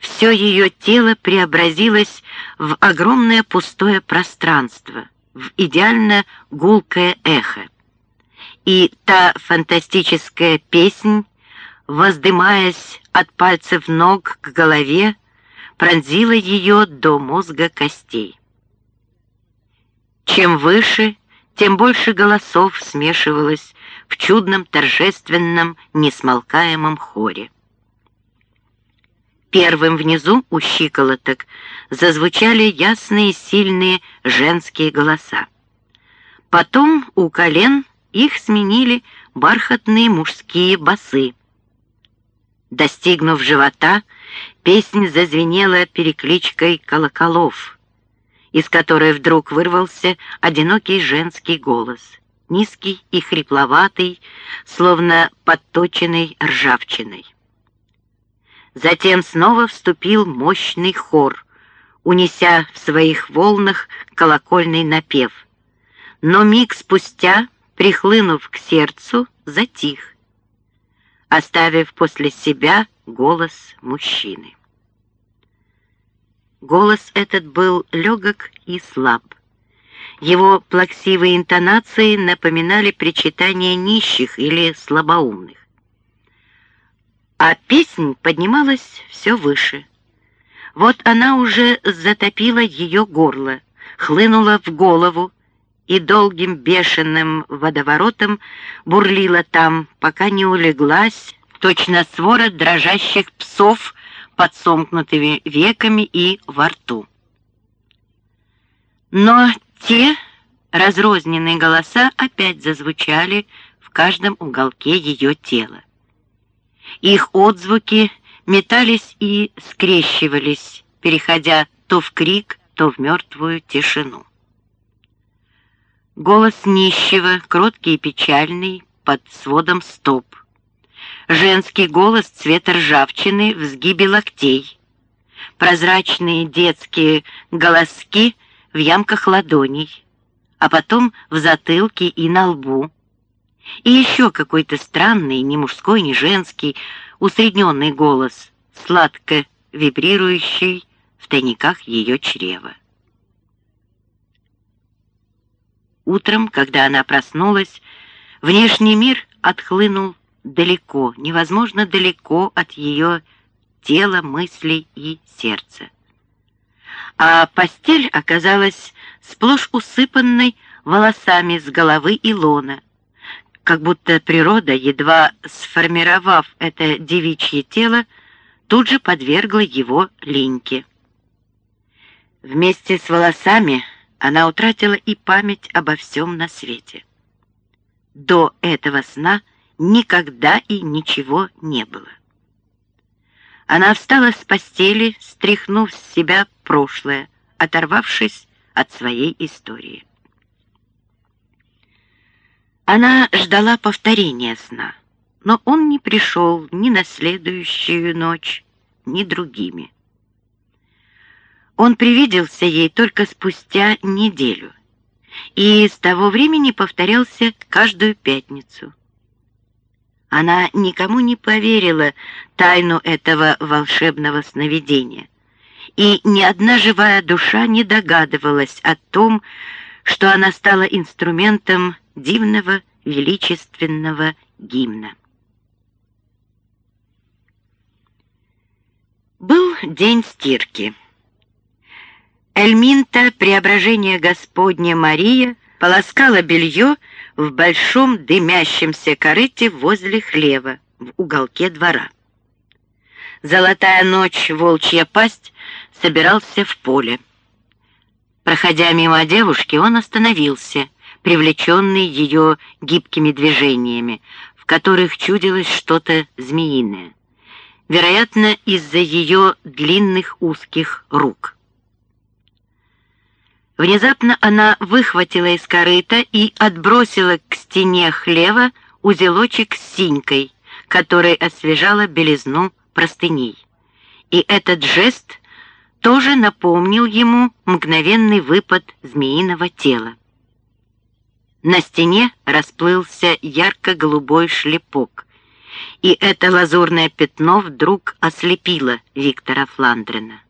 все ее тело преобразилось в огромное пустое пространство, в идеально гулкое эхо. И та фантастическая песнь, воздымаясь от пальцев ног к голове, пронзила ее до мозга костей. Чем выше, тем больше голосов смешивалось в чудном торжественном несмолкаемом хоре. Первым внизу у щиколоток зазвучали ясные сильные женские голоса. Потом у колен их сменили бархатные мужские басы. Достигнув живота, песня зазвенела перекличкой колоколов, из которой вдруг вырвался одинокий женский голос, низкий и хрипловатый, словно подточенный ржавчиной. Затем снова вступил мощный хор, унеся в своих волнах колокольный напев. Но миг спустя, прихлынув к сердцу, затих, оставив после себя голос мужчины. Голос этот был легок и слаб. Его плаксивые интонации напоминали причитания нищих или слабоумных а песнь поднималась все выше. Вот она уже затопила ее горло, хлынула в голову и долгим бешеным водоворотом бурлила там, пока не улеглась, точно свора дрожащих псов под сомкнутыми веками и во рту. Но те разрозненные голоса опять зазвучали в каждом уголке ее тела. Их отзвуки метались и скрещивались, переходя то в крик, то в мертвую тишину. Голос нищего, кроткий и печальный, под сводом стоп. Женский голос цвета ржавчины в сгибе локтей. Прозрачные детские голоски в ямках ладоней, а потом в затылке и на лбу и еще какой-то странный, ни мужской, ни женский, усредненный голос, сладко вибрирующий в тайниках ее чрева. Утром, когда она проснулась, внешний мир отхлынул далеко, невозможно далеко от ее тела, мыслей и сердца. А постель оказалась сплошь усыпанной волосами с головы и лона, как будто природа, едва сформировав это девичье тело, тут же подвергла его линьке. Вместе с волосами она утратила и память обо всем на свете. До этого сна никогда и ничего не было. Она встала с постели, стряхнув с себя прошлое, оторвавшись от своей истории. Она ждала повторения сна, но он не пришел ни на следующую ночь, ни другими. Он привиделся ей только спустя неделю, и с того времени повторялся каждую пятницу. Она никому не поверила тайну этого волшебного сновидения, и ни одна живая душа не догадывалась о том, что она стала инструментом дивного величественного гимна. Был день стирки. Эльминта, преображение Господня Мария, полоскала белье в большом дымящемся корыте возле хлева в уголке двора. Золотая ночь, волчья пасть, собирался в поле. Проходя мимо девушки, он остановился, привлеченный ее гибкими движениями, в которых чудилось что-то змеиное. Вероятно, из-за ее длинных узких рук. Внезапно она выхватила из корыта и отбросила к стене хлева узелочек с синькой, который освежала белизну простыней. И этот жест тоже напомнил ему мгновенный выпад змеиного тела. На стене расплылся ярко-голубой шлепок, и это лазурное пятно вдруг ослепило Виктора Фландрена.